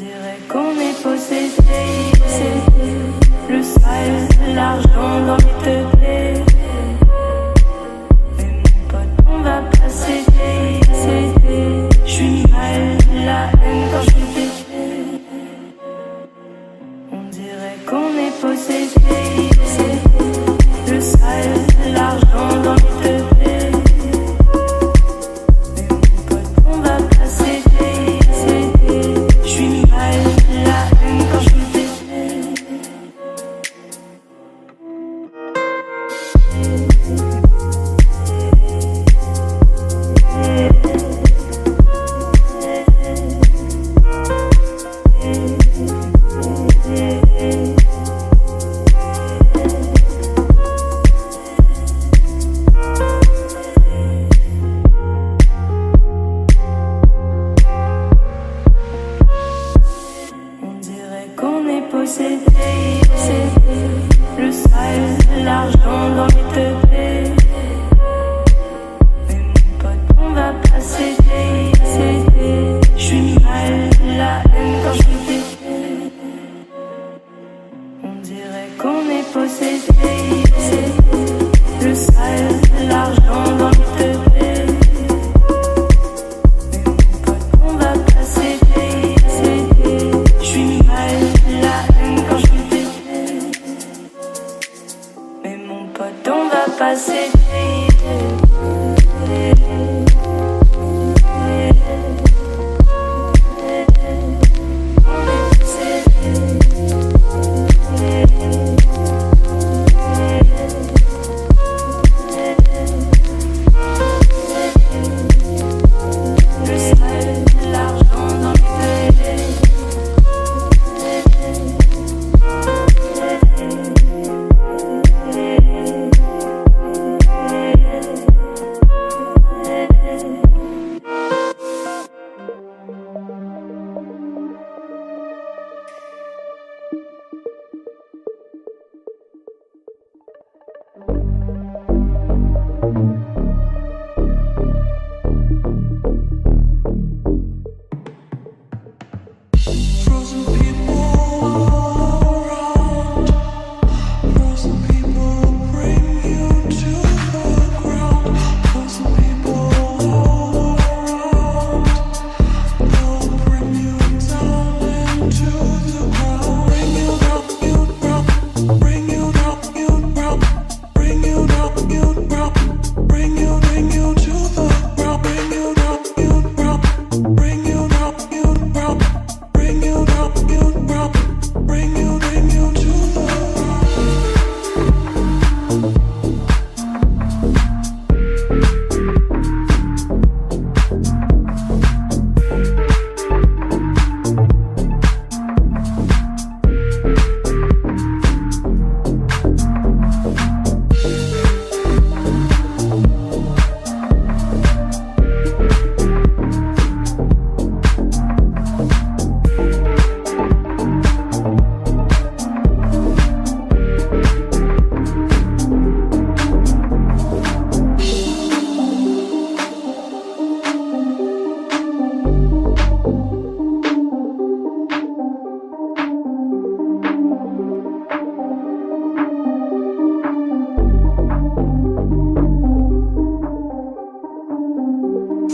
dirait qu'on est possédé. C'est le sale, l'argent dans les têtes.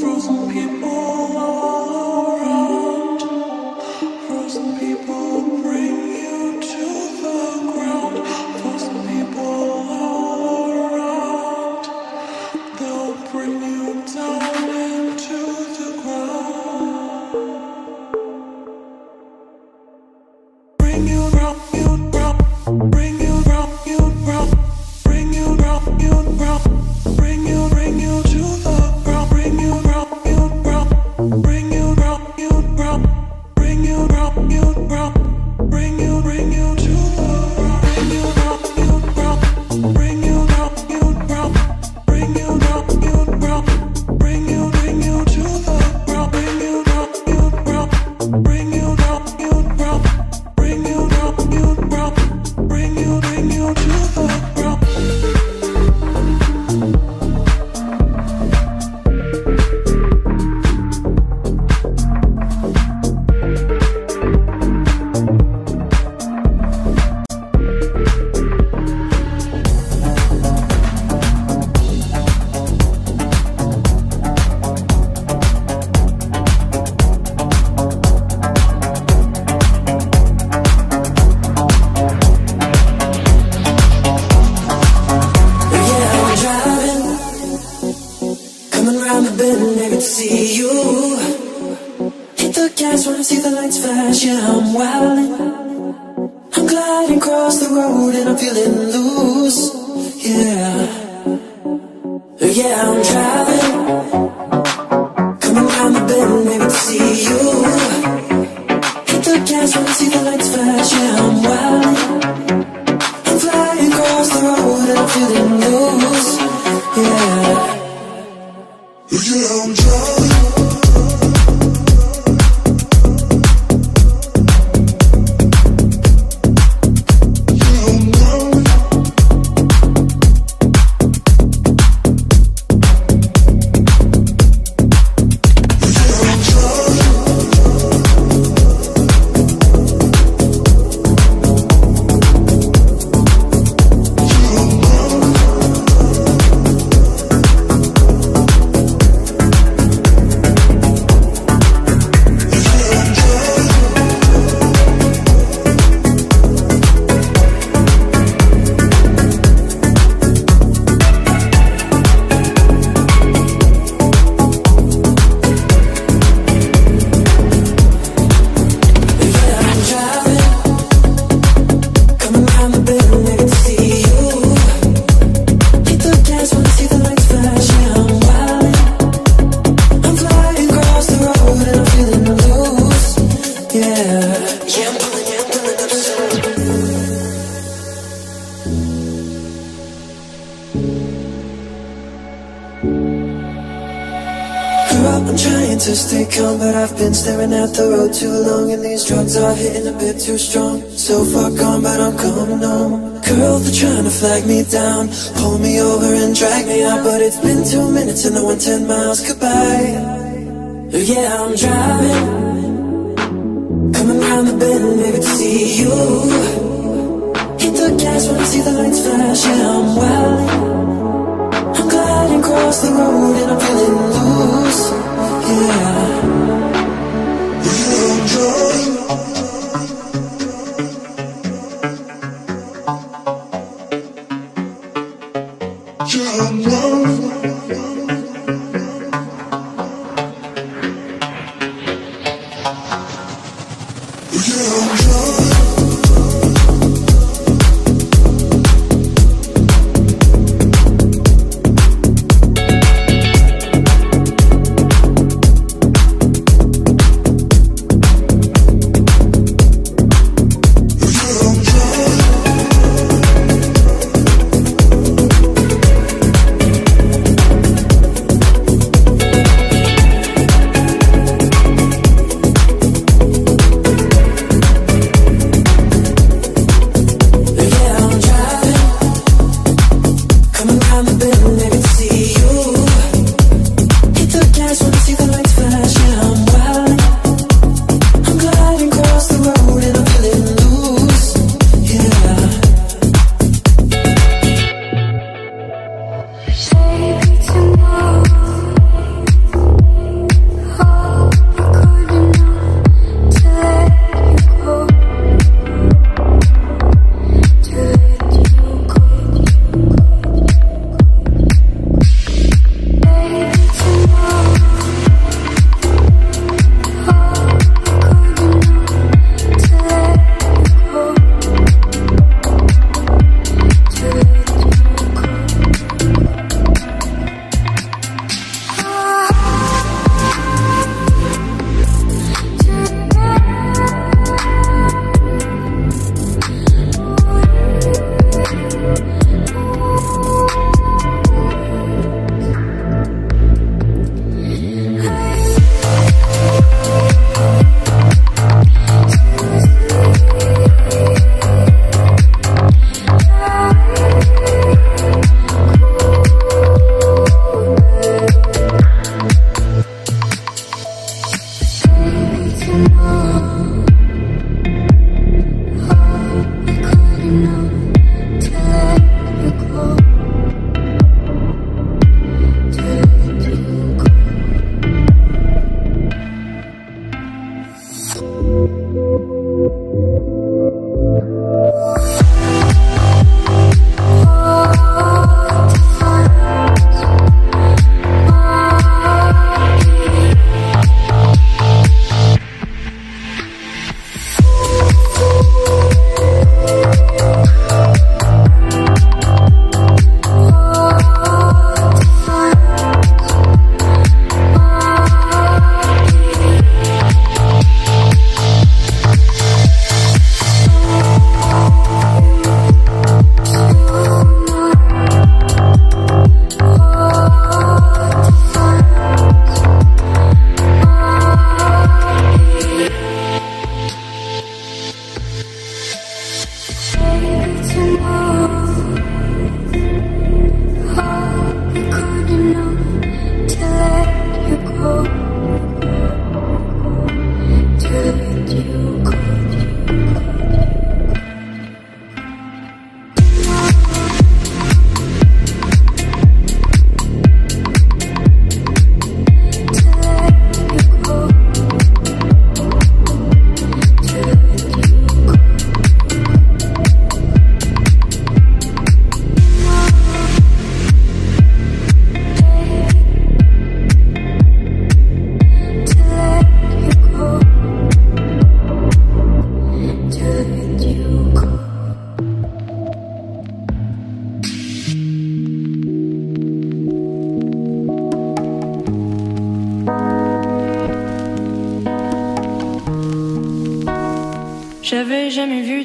Frozen people. too strong So far gone but I'm coming home. Girls are trying to flag me down. Pull me over and drag me out But it's been two minutes and I went ten miles Goodbye. Yeah, I'm driving. You're in love.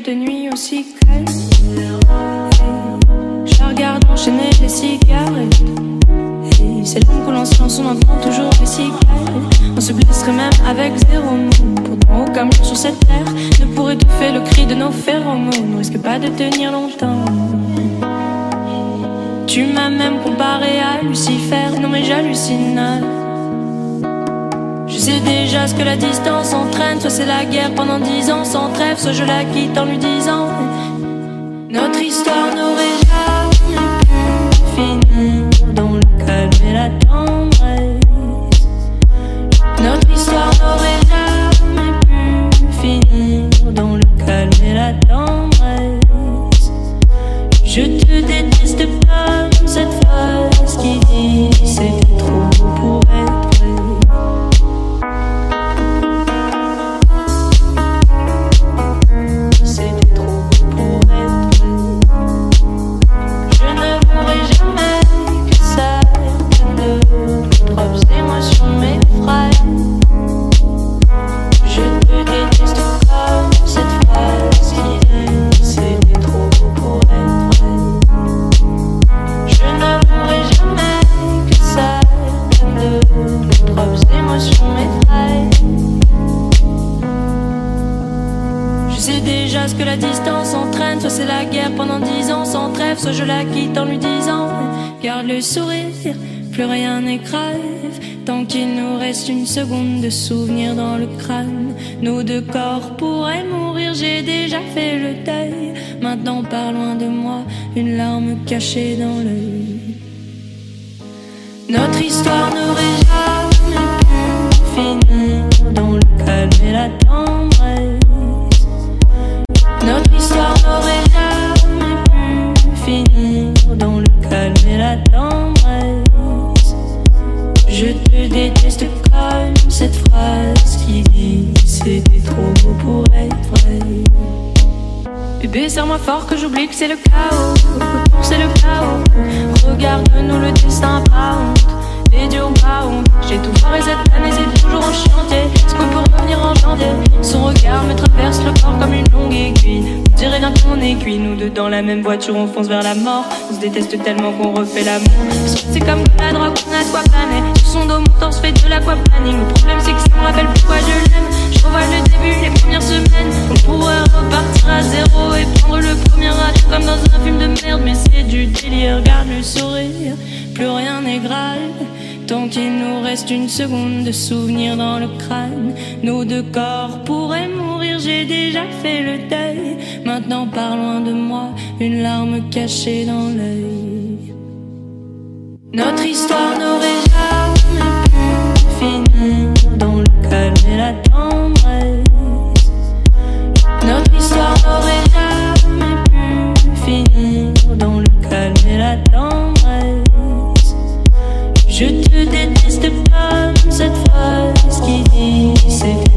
De nuit aussi calme. Je regarde enchaîner les cigarettes. Et c'est long que l'on silence, on toujours les cigales. On se blesserait même avec zéro mot. Pourtant, aucun jour sur cette terre ne pourrait faire le cri de nos phéromones. Ne risque pas de tenir longtemps. Tu m'as même comparé à Lucifer, non mais j'hallucine. Sais déjà ce que la distance entraîne, soit c'est la guerre pendant dix ans sans trêve, soit je la quitte en lui disant Notre histoire n'aurait seconde de souvenir dans le crâne. Nos deux corps pourraient mourir, j'ai déjà fait le deuil. Maintenant par loin de moi, une larme cachée dans l'œil. Notre histoire n'aurait jamais pu finir dans le calme et la Bébé, serre-moi fort que j'oublie que c'est le chaos. C'est le chaos. Regarde-nous le destin pas honte. Les dieux honte. J'ai tout foiré cette année, c'est toujours en chantier. Est-ce qu'on peut revenir en janvier Son regard me traverse le corps comme une longue aiguille. On dirait bien qu'on est cuit. Nous deux dans la même voiture, on fonce vers la mort. On se déteste tellement qu'on refait l'amour. C'est comme de la drogue, on a quoi son dos, mon torse fait de l'aquaplaning. Le problème, c'est que ça me rappelle pourquoi je l'aime. Je revois le début, les premières semaines. On pourrait repartir à zéro et prendre le premier âge comme dans un film de merde. Mais c'est du délire, regarde le sourire. Plus rien n'est grave. Tant qu'il nous reste une seconde de souvenir dans le crâne, nos deux corps pourraient mourir. J'ai déjà fait le deuil. Maintenant, par loin de moi, une larme cachée dans l'œil. Notre histoire n'aurait jamais finir dans le calme et la tendresse. Notre histoire n'aurait jamais pu finir dans le calme et la tendresse. Je te déteste comme cette phrase qui dit c'était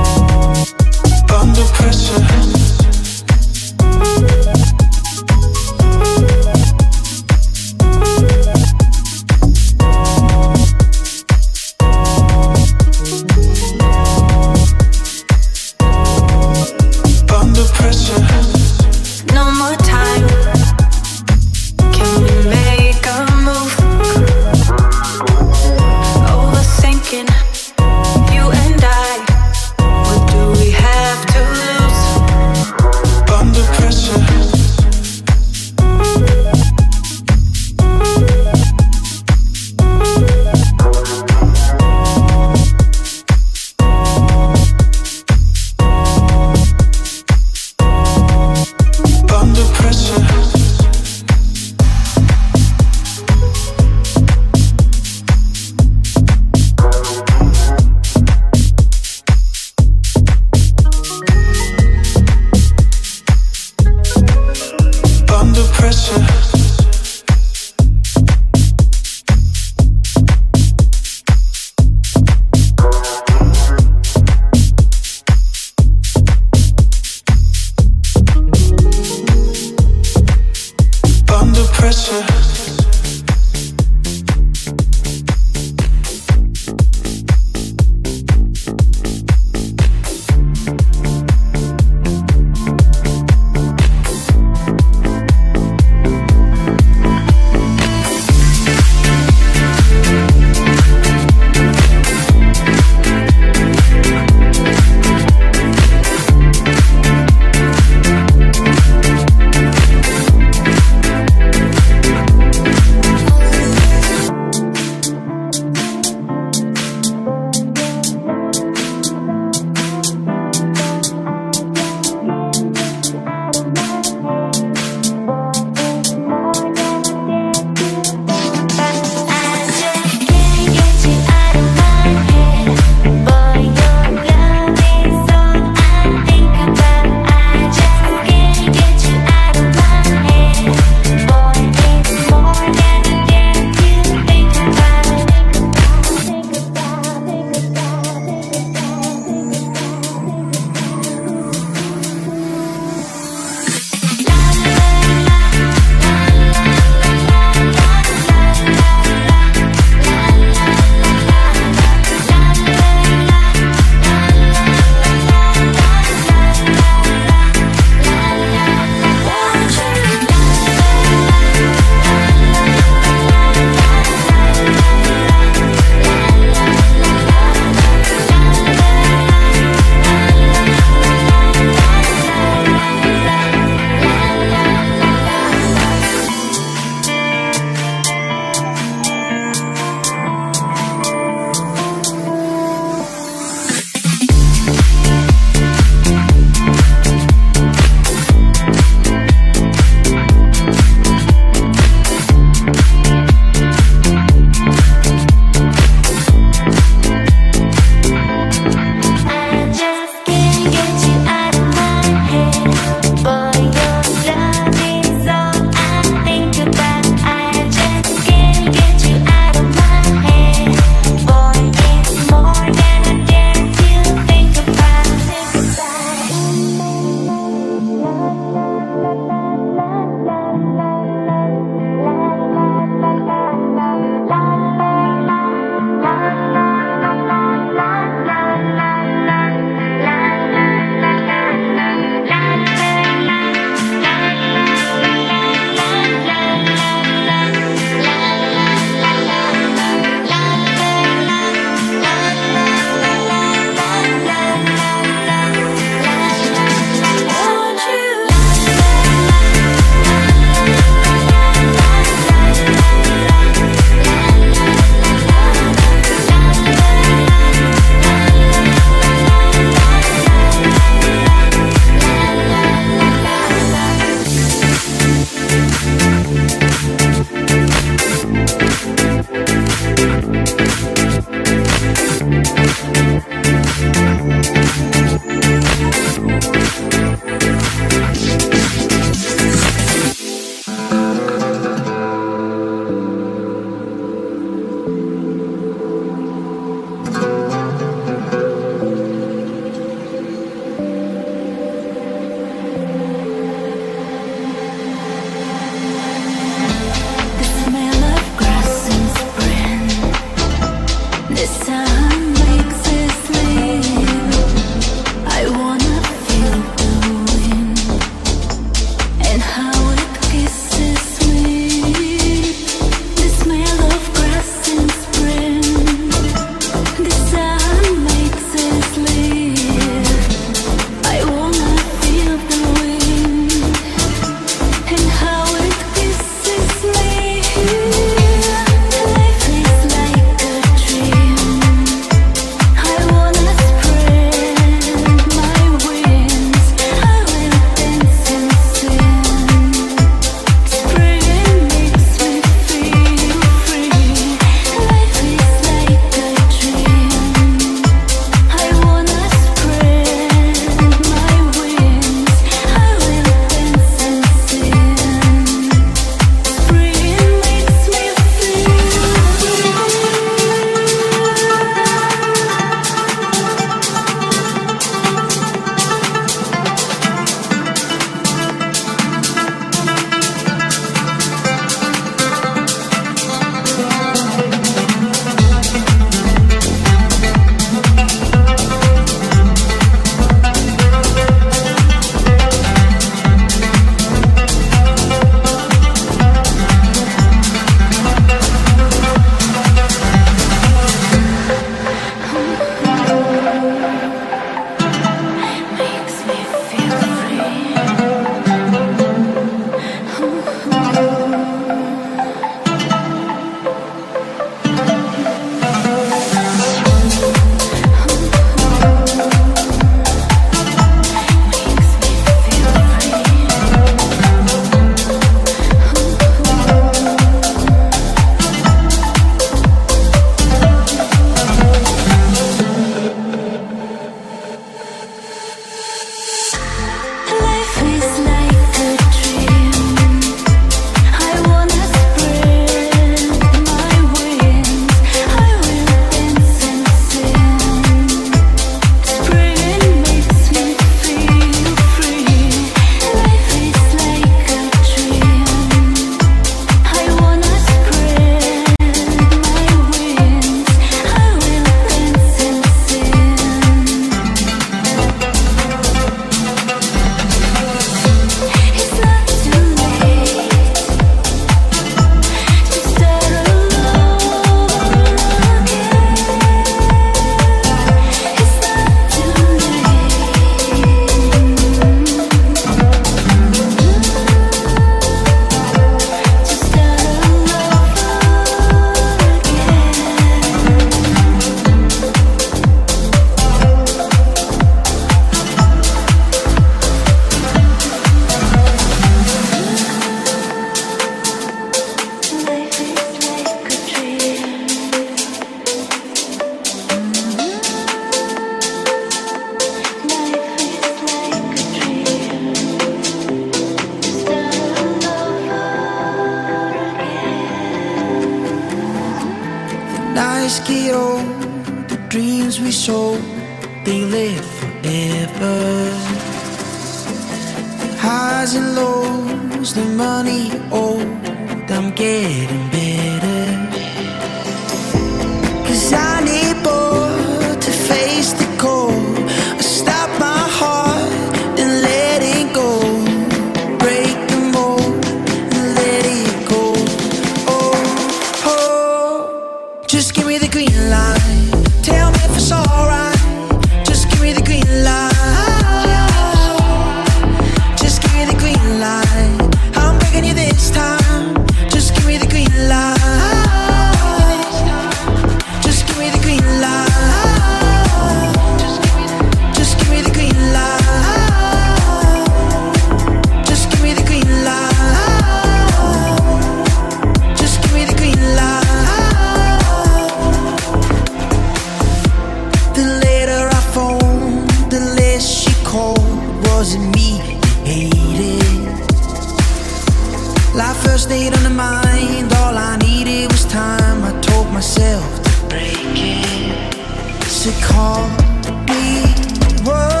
Life first aid on the mind, all I needed was time. I told myself to break it. Is it So to be worth?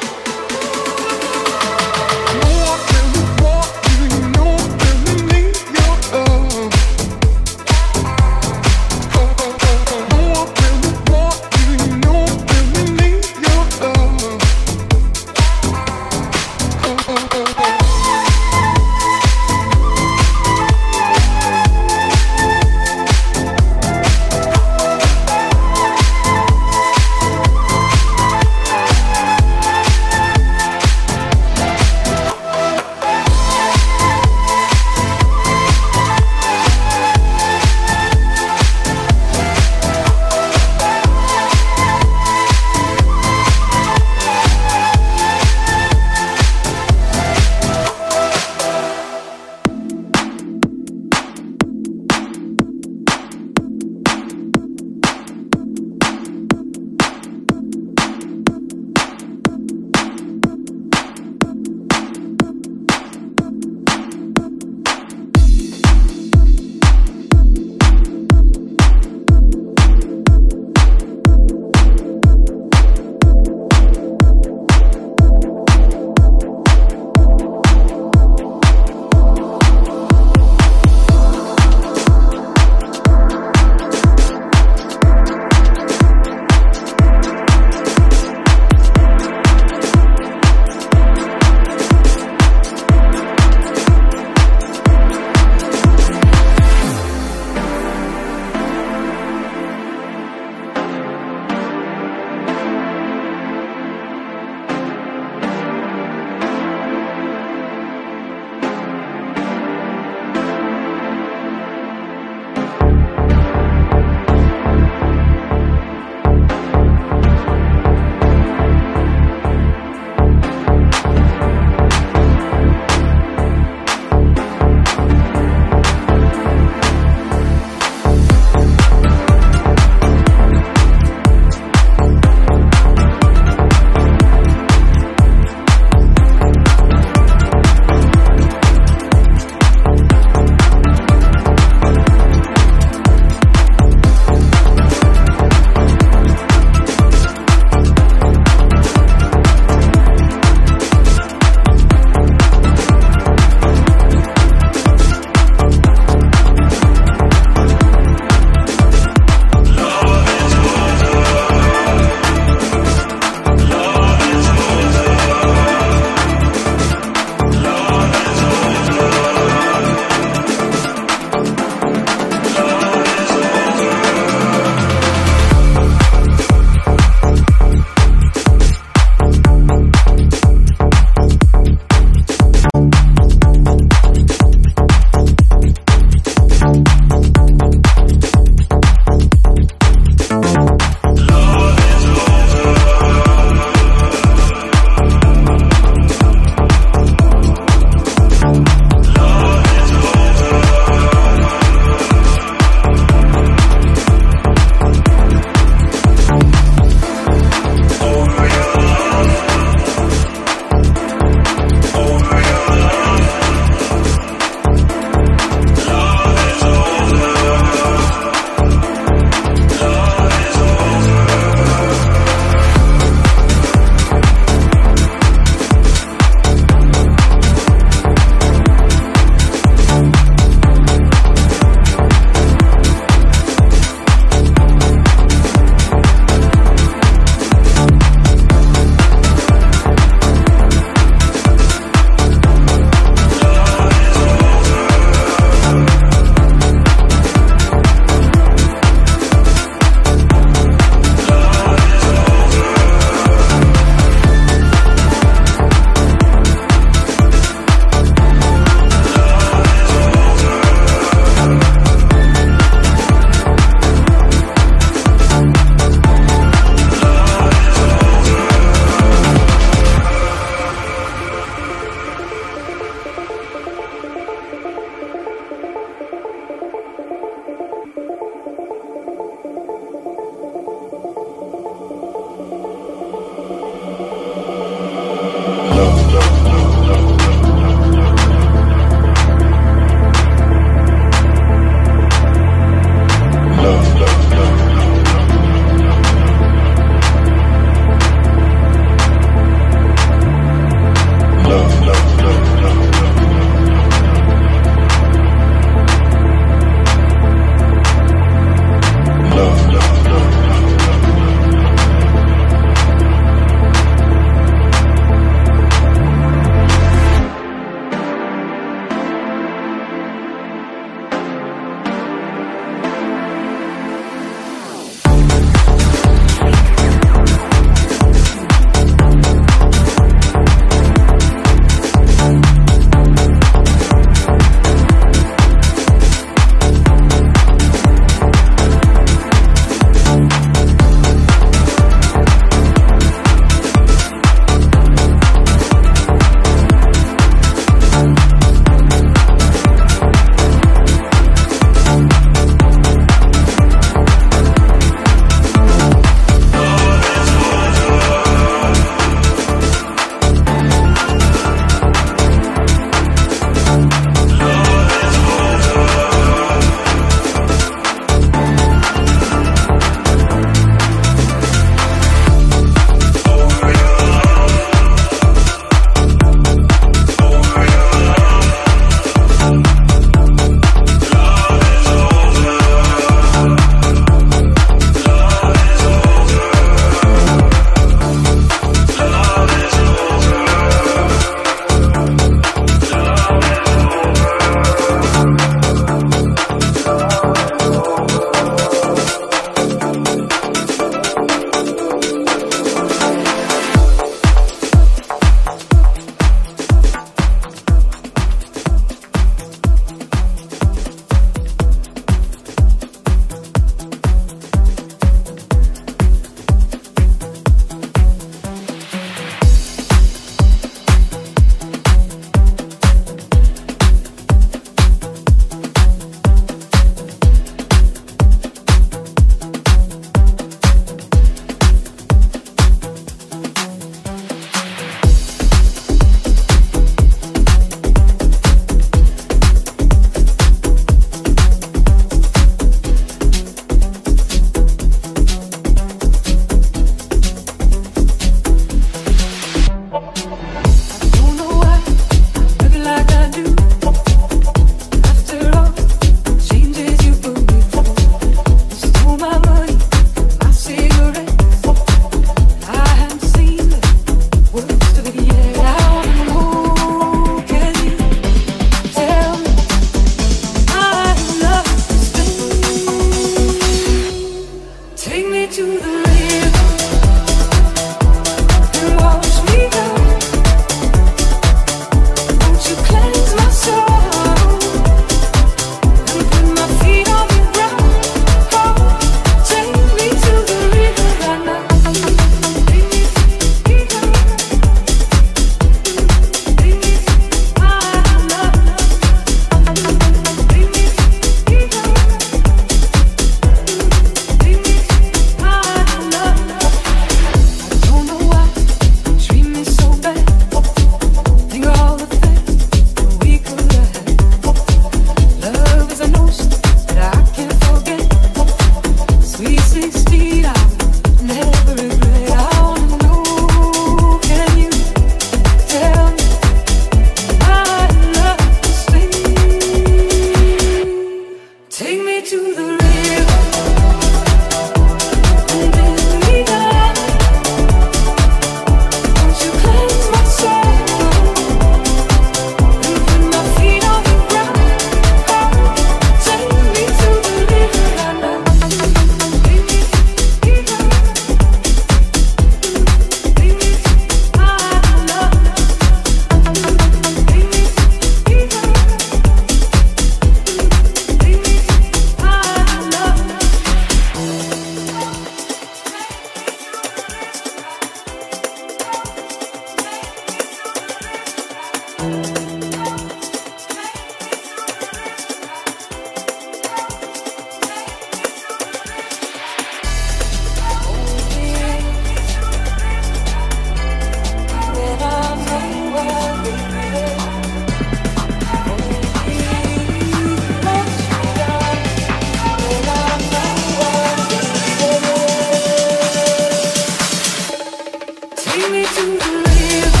believe